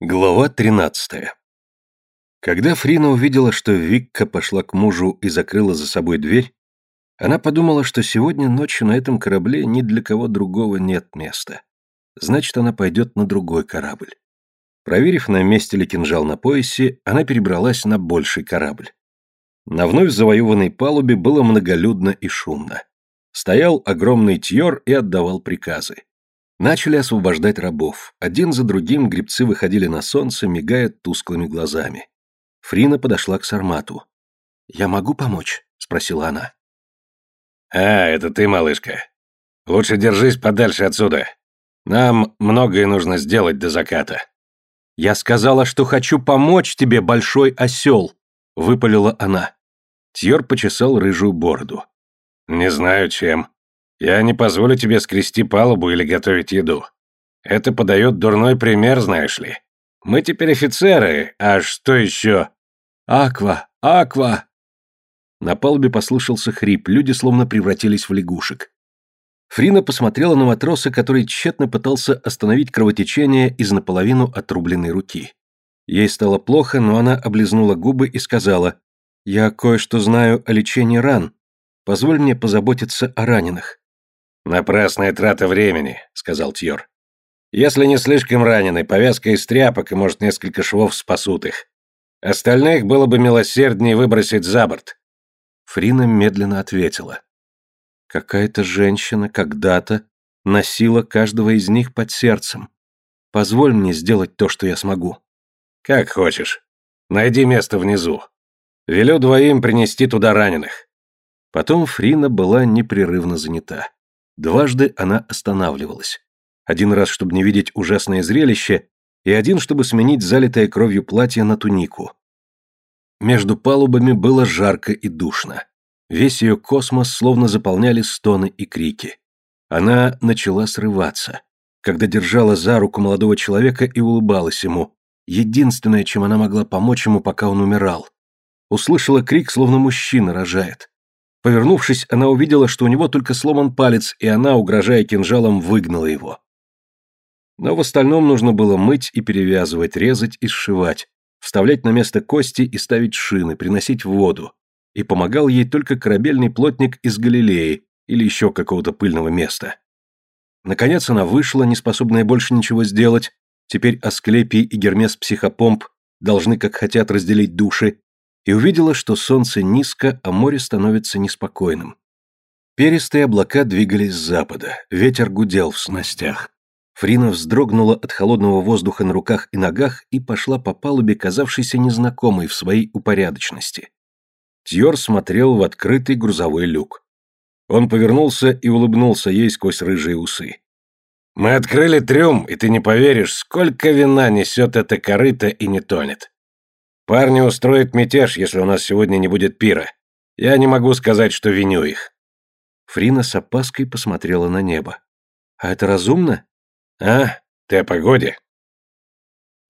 Глава 13. Когда Фрина увидела, что Викка пошла к мужу и закрыла за собой дверь, она подумала, что сегодня ночью на этом корабле ни для кого другого нет места. Значит, она пойдет на другой корабль. Проверив, на месте ли кинжал на поясе, она перебралась на больший корабль. На вновь завоеванной палубе было многолюдно и шумно. Стоял огромный тьор и отдавал приказы. Начали освобождать рабов. Один за другим гребцы выходили на солнце, мигая тусклыми глазами. Фрина подошла к Сармату. «Я могу помочь?» — спросила она. «А, это ты, малышка. Лучше держись подальше отсюда. Нам многое нужно сделать до заката». «Я сказала, что хочу помочь тебе, большой осел!» — выпалила она. Тьор почесал рыжую бороду. «Не знаю, чем. Я не позволю тебе скрести палубу или готовить еду. Это подает дурной пример, знаешь ли. Мы теперь офицеры, а что еще? Аква, аква!» На палубе послышался хрип, люди словно превратились в лягушек. Фрина посмотрела на матроса, который тщетно пытался остановить кровотечение из наполовину отрубленной руки. Ей стало плохо, но она облизнула губы и сказала, «Я кое-что знаю о лечении ран. Позволь мне позаботиться о раненых». «Напрасная трата времени», — сказал Тьор. «Если не слишком ранены, повязка из тряпок и, может, несколько швов спасут их. Остальных было бы милосерднее выбросить за борт». Фрина медленно ответила. «Какая-то женщина когда-то носила каждого из них под сердцем. Позволь мне сделать то, что я смогу». «Как хочешь. Найди место внизу. Велю двоим принести туда раненых». Потом Фрина была непрерывно занята. Дважды она останавливалась. Один раз, чтобы не видеть ужасное зрелище, и один, чтобы сменить залитое кровью платье на тунику. Между палубами было жарко и душно. Весь ее космос словно заполняли стоны и крики. Она начала срываться, когда держала за руку молодого человека и улыбалась ему, единственное, чем она могла помочь ему, пока он умирал. Услышала крик, словно мужчина рожает. Повернувшись, она увидела, что у него только сломан палец, и она, угрожая кинжалом, выгнала его. Но в остальном нужно было мыть и перевязывать, резать и сшивать, вставлять на место кости и ставить шины, приносить воду. И помогал ей только корабельный плотник из Галилеи или еще какого-то пыльного места. Наконец она вышла, не способная больше ничего сделать. Теперь Асклепий и Гермес Психопомп должны, как хотят, разделить души, и увидела, что солнце низко, а море становится неспокойным. Перистые облака двигались с запада, ветер гудел в снастях. Фрина вздрогнула от холодного воздуха на руках и ногах и пошла по палубе, казавшейся незнакомой в своей упорядоченности. Тьор смотрел в открытый грузовой люк. Он повернулся и улыбнулся ей сквозь рыжие усы. «Мы открыли трюм, и ты не поверишь, сколько вина несет эта корыта и не тонет. Парни устроят мятеж, если у нас сегодня не будет пира. Я не могу сказать, что виню их». Фрина с опаской посмотрела на небо. «А это разумно?» «А? Ты о погоде?»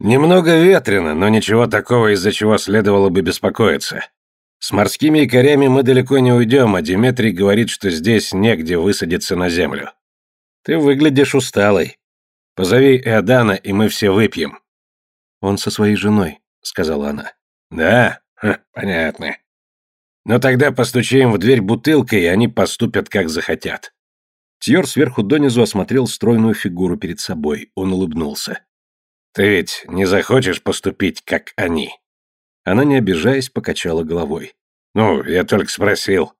«Немного ветрено, но ничего такого, из-за чего следовало бы беспокоиться. С морскими якорями мы далеко не уйдем, а Диметрий говорит, что здесь негде высадиться на землю. Ты выглядишь усталой. Позови Эодана, и мы все выпьем». «Он со своей женой», — сказала она. «Да? Ха, понятно. Но тогда постучим в дверь бутылкой, и они поступят, как захотят». Тьор сверху донизу осмотрел стройную фигуру перед собой. Он улыбнулся. «Ты ведь не захочешь поступить, как они?» Она, не обижаясь, покачала головой. «Ну, я только спросил.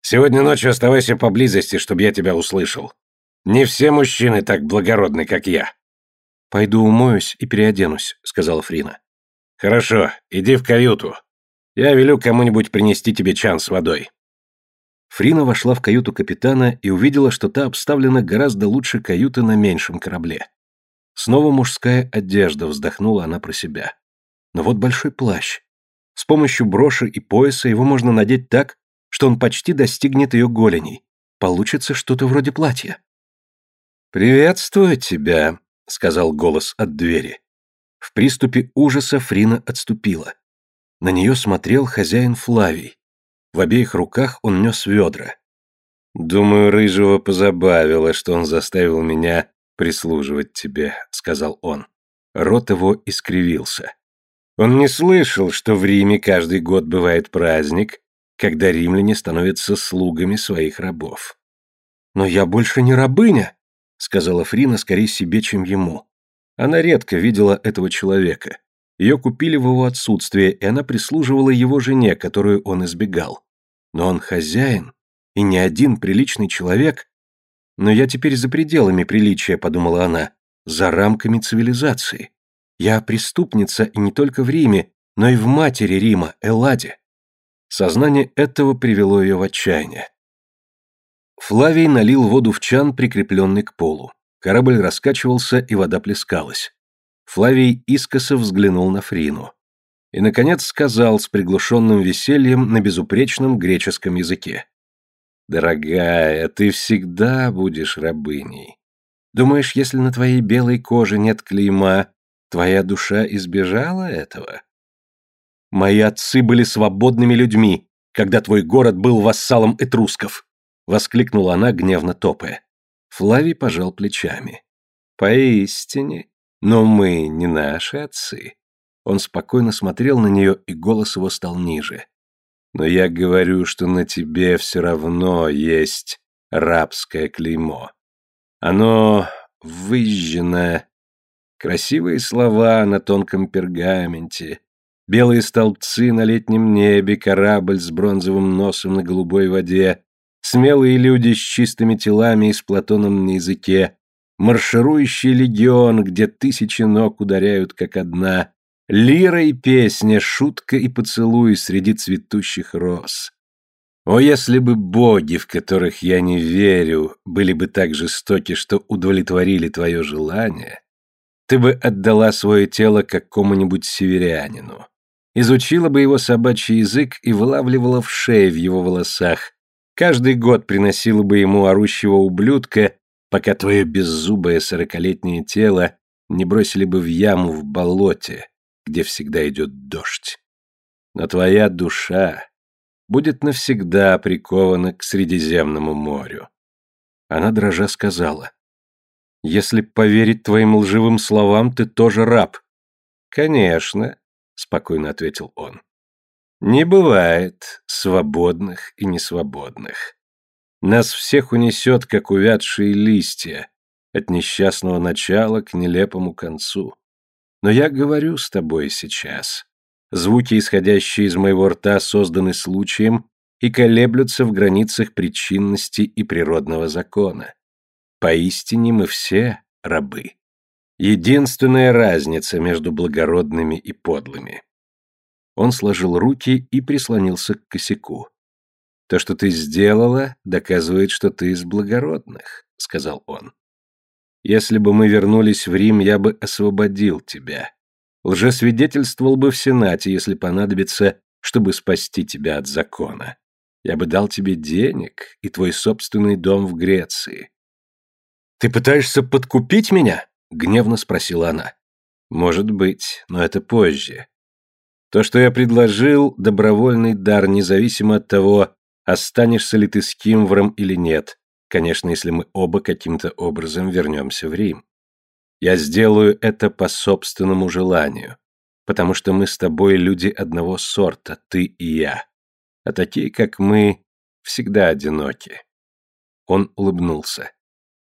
Сегодня ночью оставайся поблизости, чтобы я тебя услышал. Не все мужчины так благородны, как я». «Пойду умоюсь и переоденусь», — сказала Фрина. «Хорошо, иди в каюту. Я велю кому-нибудь принести тебе чан с водой». Фрина вошла в каюту капитана и увидела, что та обставлена гораздо лучше каюты на меньшем корабле. Снова мужская одежда, вздохнула она про себя. Но вот большой плащ. С помощью броши и пояса его можно надеть так, что он почти достигнет ее голеней. Получится что-то вроде платья. «Приветствую тебя», — сказал голос от двери. В приступе ужаса Фрина отступила. На нее смотрел хозяин Флавий. В обеих руках он нес ведра. «Думаю, Рыжего позабавило, что он заставил меня прислуживать тебе», — сказал он. Рот его искривился. Он не слышал, что в Риме каждый год бывает праздник, когда римляне становятся слугами своих рабов. «Но я больше не рабыня», — сказала Фрина скорее себе, чем ему. Она редко видела этого человека. Ее купили в его отсутствие, и она прислуживала его жене, которую он избегал. Но он хозяин, и не один приличный человек. Но я теперь за пределами приличия, подумала она, за рамками цивилизации. Я преступница и не только в Риме, но и в матери Рима, Элладе. Сознание этого привело ее в отчаяние. Флавий налил воду в чан, прикрепленный к полу. Корабль раскачивался, и вода плескалась. Флавий искоса взглянул на Фрину. И, наконец, сказал с приглушенным весельем на безупречном греческом языке. «Дорогая, ты всегда будешь рабыней. Думаешь, если на твоей белой коже нет клейма, твоя душа избежала этого?» «Мои отцы были свободными людьми, когда твой город был вассалом этрусков!» — воскликнула она, гневно топая. Флавий пожал плечами. «Поистине, но мы не наши отцы». Он спокойно смотрел на нее, и голос его стал ниже. «Но я говорю, что на тебе все равно есть рабское клеймо. Оно выжжено. Красивые слова на тонком пергаменте, белые столбцы на летнем небе, корабль с бронзовым носом на голубой воде, смелые люди с чистыми телами и с Платоном на языке, марширующий легион, где тысячи ног ударяют как одна, лира и песня, шутка и поцелуй среди цветущих роз. О, если бы боги, в которых я не верю, были бы так жестоки, что удовлетворили твое желание, ты бы отдала свое тело какому-нибудь северянину, изучила бы его собачий язык и вылавливала в шее в его волосах, каждый год приносила бы ему орущего ублюдка, пока твое беззубое сорокалетнее тело не бросили бы в яму в болоте, где всегда идет дождь. Но твоя душа будет навсегда прикована к Средиземному морю. Она дрожа сказала, «Если поверить твоим лживым словам, ты тоже раб». «Конечно», — спокойно ответил он. «Не бывает свободных и несвободных. Нас всех унесет, как увядшие листья, от несчастного начала к нелепому концу. Но я говорю с тобой сейчас. Звуки, исходящие из моего рта, созданы случаем и колеблются в границах причинности и природного закона. Поистине мы все рабы. Единственная разница между благородными и подлыми. Он сложил руки и прислонился к косяку. То, что ты сделала, доказывает, что ты из благородных, сказал он. Если бы мы вернулись в Рим, я бы освободил тебя. Лжесвидетельствовал бы в Сенате, если понадобится, чтобы спасти тебя от закона. Я бы дал тебе денег и твой собственный дом в Греции. Ты пытаешься подкупить меня? гневно спросила она. Может быть, но это позже. То, что я предложил, добровольный дар, независимо от того, останешься ли ты с Кимвром или нет, конечно, если мы оба каким-то образом вернемся в Рим. Я сделаю это по собственному желанию, потому что мы с тобой люди одного сорта, ты и я. А такие, как мы, всегда одиноки. Он улыбнулся.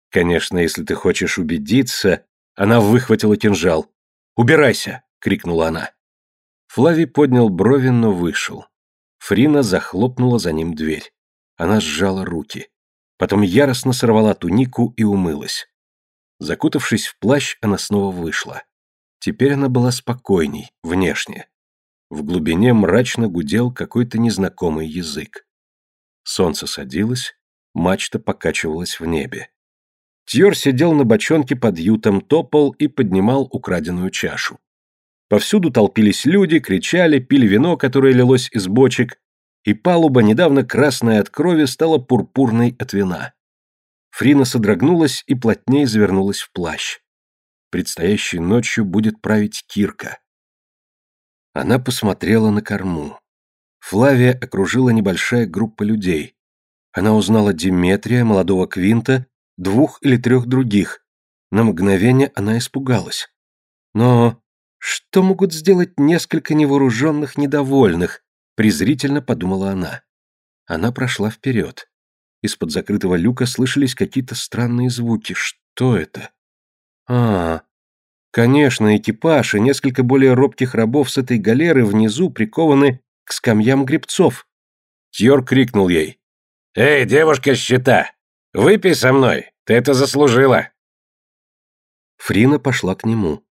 Конечно, если ты хочешь убедиться, она выхватила кинжал. «Убирайся!» — крикнула она. Флавий поднял брови, но вышел. Фрина захлопнула за ним дверь. Она сжала руки. Потом яростно сорвала тунику и умылась. Закутавшись в плащ, она снова вышла. Теперь она была спокойней, внешне. В глубине мрачно гудел какой-то незнакомый язык. Солнце садилось, мачта покачивалась в небе. Тьор сидел на бочонке под ютом, топал и поднимал украденную чашу. Повсюду толпились люди, кричали, пили вино, которое лилось из бочек, и палуба, недавно красная от крови, стала пурпурной от вина. Фрина содрогнулась и плотнее завернулась в плащ. Предстоящей ночью будет править Кирка. Она посмотрела на корму. Флавия окружила небольшая группа людей. Она узнала Диметрия, молодого Квинта, двух или трех других. На мгновение она испугалась. Но что могут сделать несколько невооруженных недовольных, презрительно подумала она. Она прошла вперед. Из-под закрытого люка слышались какие-то странные звуки. Что это? А, конечно, экипаж и несколько более робких рабов с этой галеры внизу прикованы к скамьям гребцов. Тьор крикнул ей. «Эй, девушка с щита! Выпей со мной! Ты это заслужила!» Фрина пошла к нему.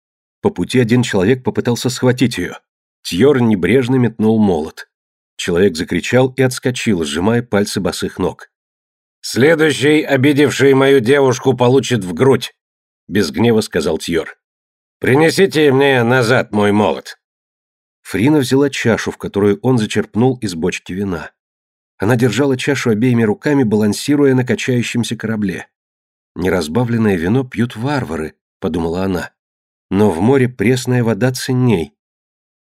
По пути один человек попытался схватить ее. Тьор небрежно метнул молот. Человек закричал и отскочил, сжимая пальцы босых ног. «Следующий, обидевший мою девушку, получит в грудь», — без гнева сказал Тьор. «Принесите мне назад мой молот». Фрина взяла чашу, в которую он зачерпнул из бочки вина. Она держала чашу обеими руками, балансируя на качающемся корабле. «Неразбавленное вино пьют варвары», — подумала она. «Но в море пресная вода ценней».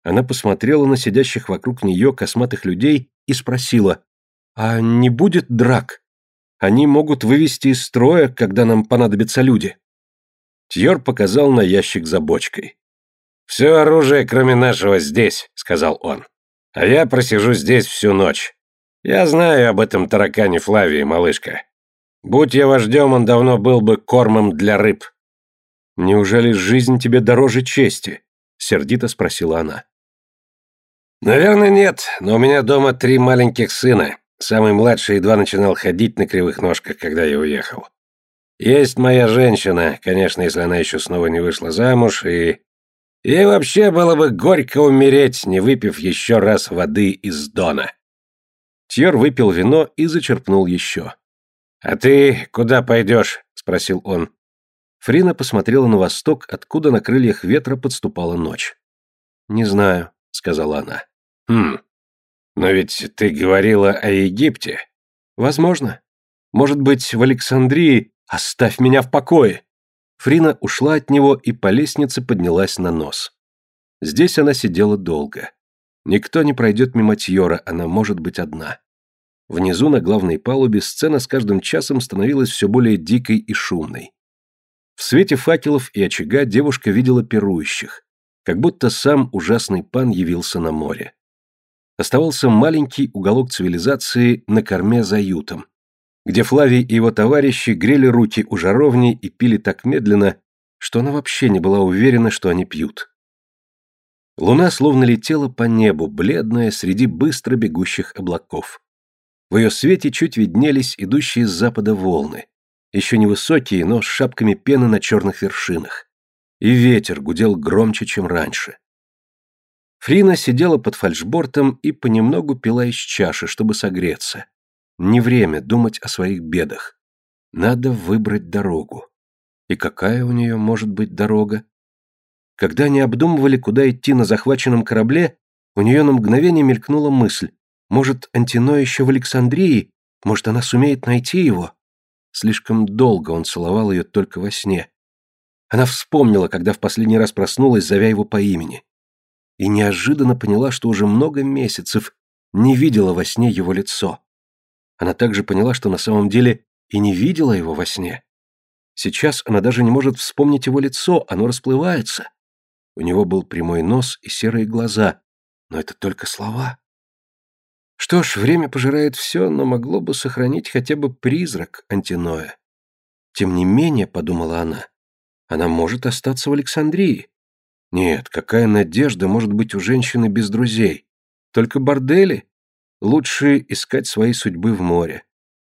Она посмотрела на сидящих вокруг нее косматых людей и спросила, «А не будет драк? Они могут вывести из строя, когда нам понадобятся люди». Тьор показал на ящик за бочкой. «Все оружие, кроме нашего, здесь», — сказал он. «А я просижу здесь всю ночь. Я знаю об этом таракане Флавии, малышка. Будь я вождем, он давно был бы кормом для рыб». «Неужели жизнь тебе дороже чести?» — сердито спросила она. «Наверное, нет, но у меня дома три маленьких сына. Самый младший едва начинал ходить на кривых ножках, когда я уехал. Есть моя женщина, конечно, если она еще снова не вышла замуж, и... И вообще было бы горько умереть, не выпив еще раз воды из Дона». Тьер выпил вино и зачерпнул еще. «А ты куда пойдешь?» — спросил он. Фрина посмотрела на восток, откуда на крыльях ветра подступала ночь. «Не знаю», — сказала она. «Хм, но ведь ты говорила о Египте». «Возможно. Может быть, в Александрии оставь меня в покое». Фрина ушла от него и по лестнице поднялась на нос. Здесь она сидела долго. Никто не пройдет мимо Тьора, она может быть одна. Внизу на главной палубе сцена с каждым часом становилась все более дикой и шумной. В свете факелов и очага девушка видела пирующих, как будто сам ужасный пан явился на море. Оставался маленький уголок цивилизации на корме за ютом, где Флавий и его товарищи грели руки у жаровни и пили так медленно, что она вообще не была уверена, что они пьют. Луна словно летела по небу, бледная среди быстро бегущих облаков. В ее свете чуть виднелись идущие с запада волны, еще невысокие, но с шапками пены на черных вершинах. И ветер гудел громче, чем раньше. Фрина сидела под фальшбортом и понемногу пила из чаши, чтобы согреться. Не время думать о своих бедах. Надо выбрать дорогу. И какая у нее может быть дорога? Когда они обдумывали, куда идти на захваченном корабле, у нее на мгновение мелькнула мысль. Может, Антино еще в Александрии? Может, она сумеет найти его? Слишком долго он целовал ее только во сне. Она вспомнила, когда в последний раз проснулась, зовя его по имени. И неожиданно поняла, что уже много месяцев не видела во сне его лицо. Она также поняла, что на самом деле и не видела его во сне. Сейчас она даже не может вспомнить его лицо, оно расплывается. У него был прямой нос и серые глаза, но это только слова. Что ж, время пожирает все, но могло бы сохранить хотя бы призрак Антиноя. Тем не менее, подумала она, она может остаться в Александрии. Нет, какая надежда может быть у женщины без друзей? Только бордели? Лучше искать свои судьбы в море.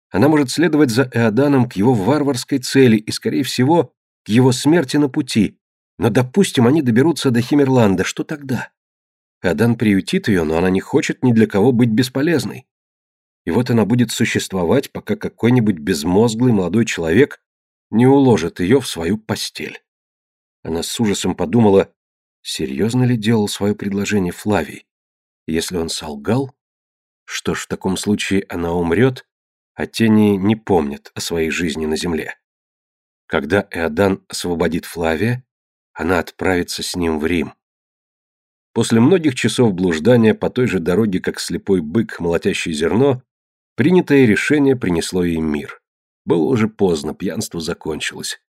Она может следовать за Эоданом к его варварской цели и, скорее всего, к его смерти на пути, но, допустим, они доберутся до Химерланда, что тогда? Адан приютит ее, но она не хочет ни для кого быть бесполезной. И вот она будет существовать, пока какой-нибудь безмозглый молодой человек не уложит ее в свою постель. Она с ужасом подумала, серьезно ли делал свое предложение Флавий. Если он солгал, что ж, в таком случае она умрет, а тени не помнят о своей жизни на земле. Когда Эодан освободит Флавия, она отправится с ним в Рим. После многих часов блуждания по той же дороге, как слепой бык, молотящий зерно, принятое решение принесло ей мир. Было уже поздно, пьянство закончилось.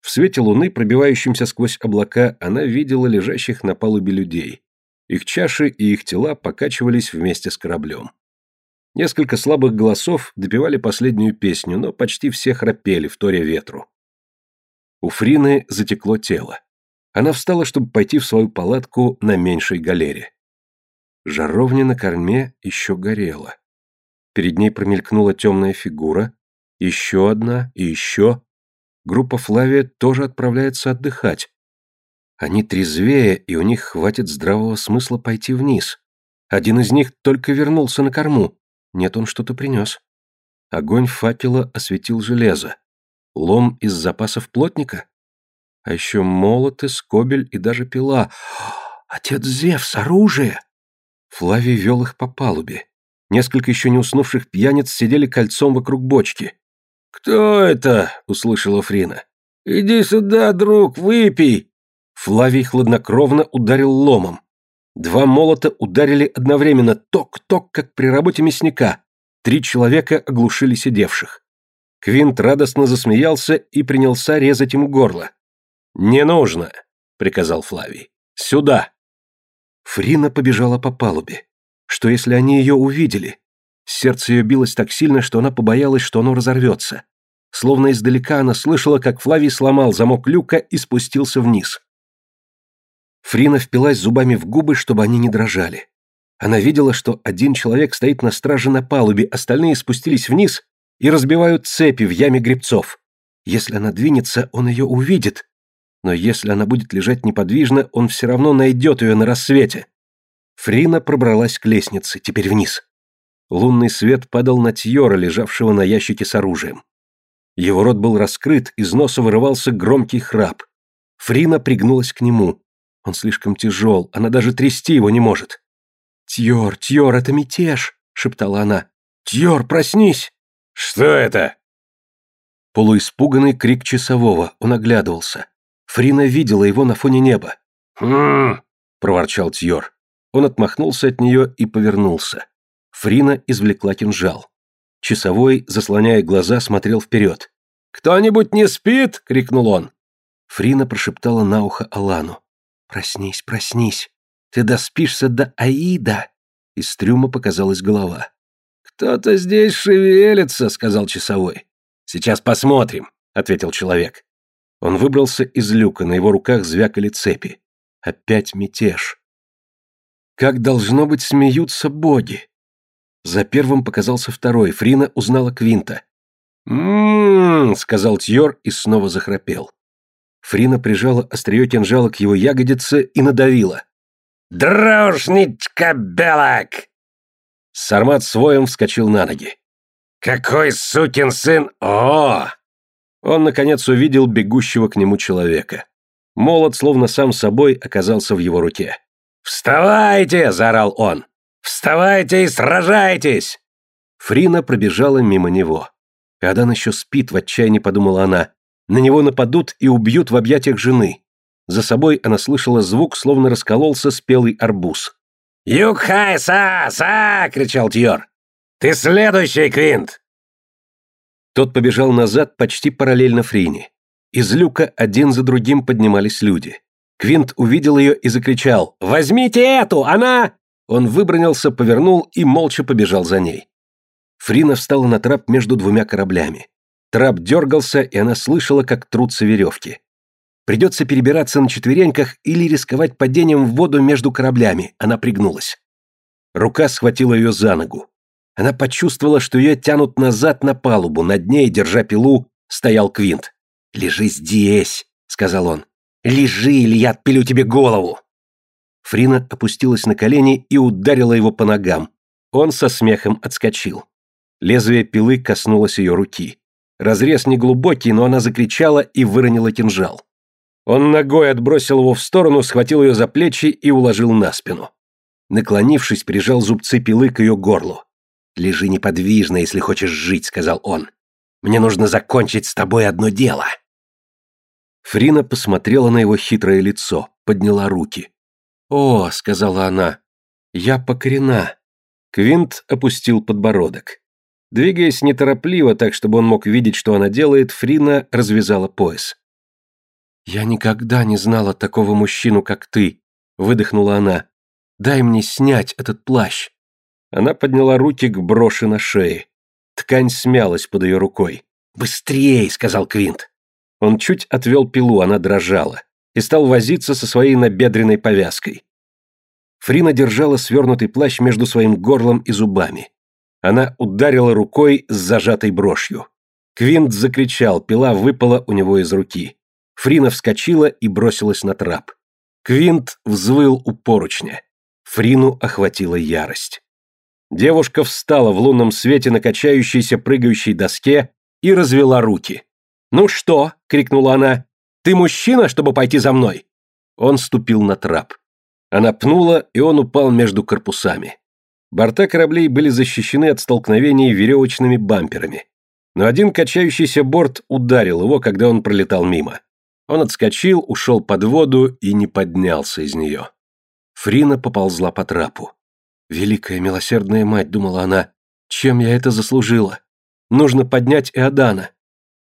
В свете луны, пробивающемся сквозь облака, она видела лежащих на палубе людей. Их чаши и их тела покачивались вместе с кораблем. Несколько слабых голосов допевали последнюю песню, но почти все храпели, вторя ветру. У Фрины затекло тело. Она встала, чтобы пойти в свою палатку на меньшей галере. Жаровня на корме еще горела. Перед ней промелькнула темная фигура, еще одна и еще. Группа Флавия тоже отправляется отдыхать. Они трезвее, и у них хватит здравого смысла пойти вниз. Один из них только вернулся на корму. Нет, он что-то принес. Огонь факела осветил железо. Лом из запасов плотника? А еще молоты, скобель и даже пила. Отец Зевс, оружие! Флавий вел их по палубе. Несколько еще не уснувших пьяниц сидели кольцом вокруг бочки. «Кто это?» — услышала Фрина. «Иди сюда, друг, выпей!» Флавий хладнокровно ударил ломом. Два молота ударили одновременно, ток-ток, как при работе мясника. Три человека оглушили сидевших. Квинт радостно засмеялся и принялся резать ему горло. «Не нужно», — приказал Флавий. «Сюда». Фрина побежала по палубе. Что если они ее увидели? Сердце ее билось так сильно, что она побоялась, что оно разорвется. Словно издалека она слышала, как Флавий сломал замок люка и спустился вниз. Фрина впилась зубами в губы, чтобы они не дрожали. Она видела, что один человек стоит на страже на палубе, остальные спустились вниз и разбивают цепи в яме гребцов. Если она двинется, он ее увидит. Но если она будет лежать неподвижно, он все равно найдет ее на рассвете. Фрина пробралась к лестнице, теперь вниз. Лунный свет падал на Тьора, лежавшего на ящике с оружием. Его рот был раскрыт, из носа вырывался громкий храп. Фрина пригнулась к нему. Он слишком тяжел, она даже трясти его не может. «Тьор, Тьор, это мятеж!» — шептала она. «Тьор, проснись!» «Что это?» Полуиспуганный крик часового, он оглядывался. Фрина видела его на фоне неба. «Хм...» — проворчал Тьор. Он отмахнулся от нее и повернулся. Фрина извлекла кинжал. Часовой, заслоняя глаза, смотрел вперед. «Кто-нибудь не спит?» — крикнул он. Фрина прошептала на ухо Алану. «Проснись, проснись. Ты доспишься до Аида!» Из трюма показалась голова. «Кто-то здесь шевелится», — сказал часовой. «Сейчас посмотрим», — ответил человек. Он выбрался из люка, на его руках звякали цепи. Опять мятеж. Как должно быть смеются боги. За первым показался второй, Фрина узнала Квинта. «М-м-м», сказал Тьор и снова захрапел. Фрина прижала острие кинжала к его ягодице и надавила. «Дружничка Белок!» Сармат с воем вскочил на ноги. «Какой сукин сын! О!» Он, наконец, увидел бегущего к нему человека. Молот, словно сам собой, оказался в его руке. «Вставайте!» – заорал он. «Вставайте и сражайтесь!» Фрина пробежала мимо него. Он еще спит, в отчаянии подумала она. На него нападут и убьют в объятиях жены. За собой она слышала звук, словно раскололся спелый арбуз. «Югхай, са, са!» — кричал Тьор. «Ты следующий, Квинт!» Тот побежал назад почти параллельно Фрине. Из люка один за другим поднимались люди. Квинт увидел ее и закричал «Возьмите эту! Она...» Он выбронился, повернул и молча побежал за ней. Фрина встала на трап между двумя кораблями. Трап дергался, и она слышала, как трутся веревки. Придется перебираться на четвереньках или рисковать падением в воду между кораблями. Она пригнулась. Рука схватила ее за ногу. Она почувствовала, что ее тянут назад на палубу. Над ней, держа пилу, стоял Квинт. «Лежи здесь», — сказал он. «Лежи, или я отпилю тебе голову!» Фрина опустилась на колени и ударила его по ногам. Он со смехом отскочил. Лезвие пилы коснулось ее руки. Разрез неглубокий, но она закричала и выронила кинжал. Он ногой отбросил его в сторону, схватил ее за плечи и уложил на спину. Наклонившись, прижал зубцы пилы к ее горлу. «Лежи неподвижно, если хочешь жить», — сказал он. «Мне нужно закончить с тобой одно дело». Фрина посмотрела на его хитрое лицо, подняла руки. «О», — сказала она, — «я покорена». Квинт опустил подбородок. Двигаясь неторопливо, так чтобы он мог видеть, что она делает, Фрина развязала пояс. «Я никогда не знала такого мужчину, как ты», — выдохнула она. «Дай мне снять этот плащ». Она подняла руки к броши на шее. Ткань смялась под ее рукой. «Быстрей!» — сказал Квинт. Он чуть отвел пилу, она дрожала, и стал возиться со своей набедренной повязкой. Фрина держала свернутый плащ между своим горлом и зубами. Она ударила рукой с зажатой брошью. Квинт закричал, пила выпала у него из руки. Фрина вскочила и бросилась на трап. Квинт взвыл у поручня. Фрину охватила ярость. Девушка встала в лунном свете на качающейся прыгающей доске и развела руки. «Ну что?» — крикнула она. «Ты мужчина, чтобы пойти за мной?» Он ступил на трап. Она пнула, и он упал между корпусами. Борта кораблей были защищены от столкновений веревочными бамперами. Но один качающийся борт ударил его, когда он пролетал мимо. Он отскочил, ушел под воду и не поднялся из нее. Фрина поползла по трапу. «Великая милосердная мать», — думала она, — «чем я это заслужила? Нужно поднять Иодана».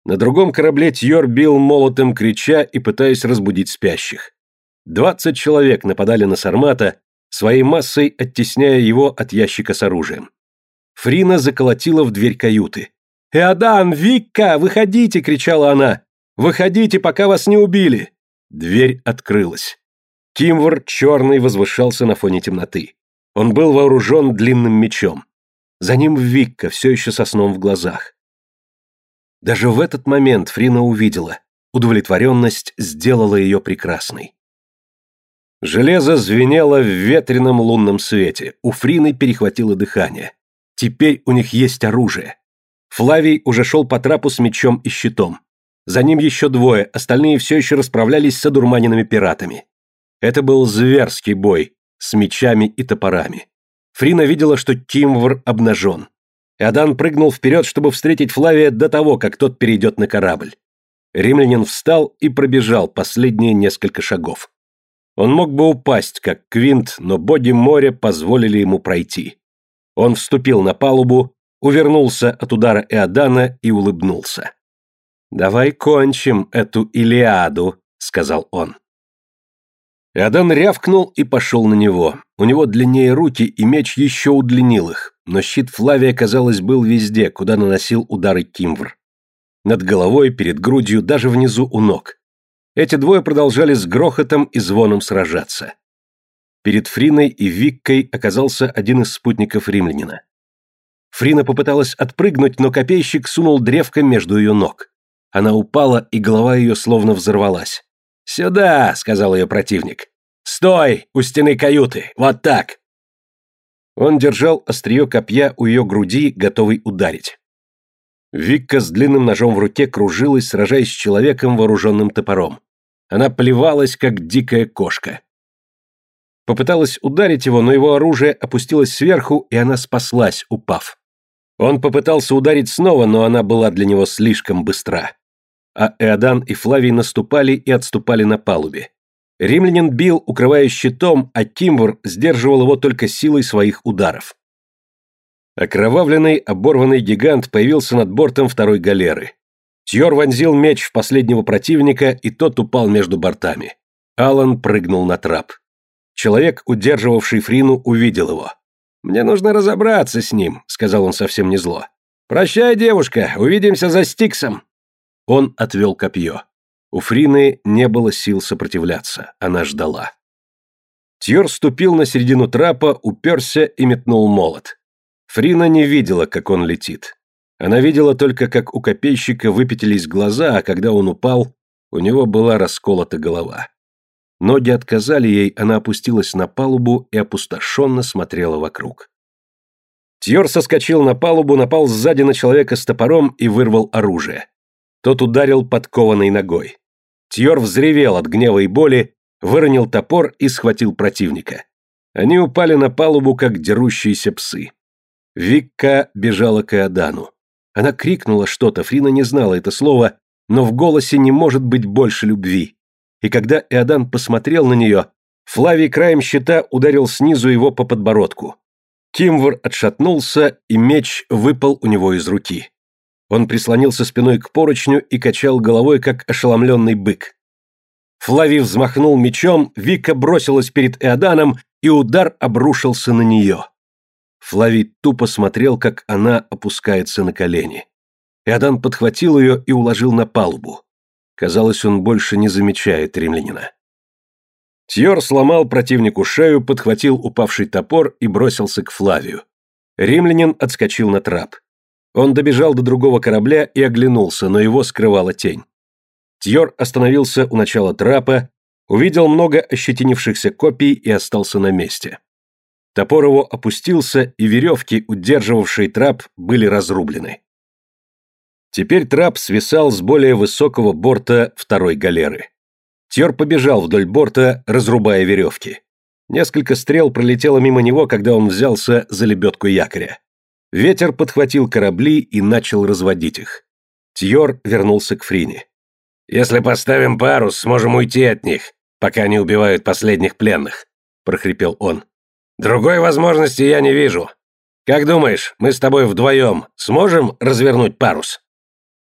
На другом корабле Тьор бил молотом, крича и пытаясь разбудить спящих. Двадцать человек нападали на Сармата, своей массой оттесняя его от ящика с оружием. Фрина заколотила в дверь каюты. «Эодан, Викка, выходите!» — кричала она. «Выходите, пока вас не убили!» Дверь открылась. Кимвор черный возвышался на фоне темноты. Он был вооружен длинным мечом. За ним Викка, все еще со сном в глазах. Даже в этот момент Фрина увидела. Удовлетворенность сделала ее прекрасной. Железо звенело в ветреном лунном свете. У Фрины перехватило дыхание. Теперь у них есть оружие. Флавий уже шел по трапу с мечом и щитом. За ним еще двое, остальные все еще расправлялись с одурманенными пиратами. Это был зверский бой, с мечами и топорами. Фрина видела, что Тимвр обнажен. Иодан прыгнул вперед, чтобы встретить Флавия до того, как тот перейдет на корабль. Римлянин встал и пробежал последние несколько шагов. Он мог бы упасть, как Квинт, но боги моря позволили ему пройти. Он вступил на палубу, увернулся от удара Иодана и улыбнулся. «Давай кончим эту Илиаду», — сказал он. Иодан рявкнул и пошел на него. У него длиннее руки, и меч еще удлинил их, но щит Флавия, казалось, был везде, куда наносил удары Кимвр. Над головой, перед грудью, даже внизу у ног. Эти двое продолжали с грохотом и звоном сражаться. Перед Фриной и Виккой оказался один из спутников римлянина. Фрина попыталась отпрыгнуть, но копейщик сунул древко между ее ног. Она упала, и голова ее словно взорвалась. «Сюда!» — сказал ее противник. «Стой! У стены каюты! Вот так!» Он держал острие копья у ее груди, готовый ударить. Викка с длинным ножом в руке кружилась, сражаясь с человеком, вооруженным топором. Она плевалась, как дикая кошка. Попыталась ударить его, но его оружие опустилось сверху, и она спаслась, упав. Он попытался ударить снова, но она была для него слишком быстра а Эодан и Флавий наступали и отступали на палубе. Римлянин бил, укрывая щитом, а Тимвр сдерживал его только силой своих ударов. Окровавленный, оборванный гигант появился над бортом второй галеры. Тьор вонзил меч в последнего противника, и тот упал между бортами. Алан прыгнул на трап. Человек, удерживавший Фрину, увидел его. «Мне нужно разобраться с ним», — сказал он совсем не зло. «Прощай, девушка, увидимся за Стиксом». Он отвел копье. У Фрины не было сил сопротивляться, она ждала. Тьор ступил на середину трапа, уперся и метнул молот. Фрина не видела, как он летит. Она видела только, как у копейщика выпятились глаза, а когда он упал, у него была расколота голова. Ноги отказали ей, она опустилась на палубу и опустошенно смотрела вокруг. Тьор соскочил на палубу, напал сзади на человека с топором и вырвал оружие. Тот ударил подкованной ногой. Тьор взревел от гнева и боли, выронил топор и схватил противника. Они упали на палубу, как дерущиеся псы. Викка бежала к Иодану. Она крикнула что-то, Фрина не знала это слово, но в голосе не может быть больше любви. И когда Иодан посмотрел на нее, Флавий краем щита ударил снизу его по подбородку. Кимвр отшатнулся, и меч выпал у него из руки. Он прислонился спиной к поручню и качал головой, как ошеломленный бык. Флавий взмахнул мечом, Вика бросилась перед Эоданом, и удар обрушился на нее. Флавий тупо смотрел, как она опускается на колени. Эодан подхватил ее и уложил на палубу. Казалось, он больше не замечает римлянина. Тьор сломал противнику шею, подхватил упавший топор и бросился к Флавию. Римлянин отскочил на трап. Он добежал до другого корабля и оглянулся, но его скрывала тень. Тьор остановился у начала трапа, увидел много ощетинившихся копий и остался на месте. Топор его опустился, и веревки, удерживавшие трап, были разрублены. Теперь трап свисал с более высокого борта второй галеры. Тьор побежал вдоль борта, разрубая веревки. Несколько стрел пролетело мимо него, когда он взялся за лебедку якоря. Ветер подхватил корабли и начал разводить их. Тьор вернулся к Фрине. «Если поставим парус, сможем уйти от них, пока не убивают последних пленных», — прохрипел он. «Другой возможности я не вижу. Как думаешь, мы с тобой вдвоем сможем развернуть парус?»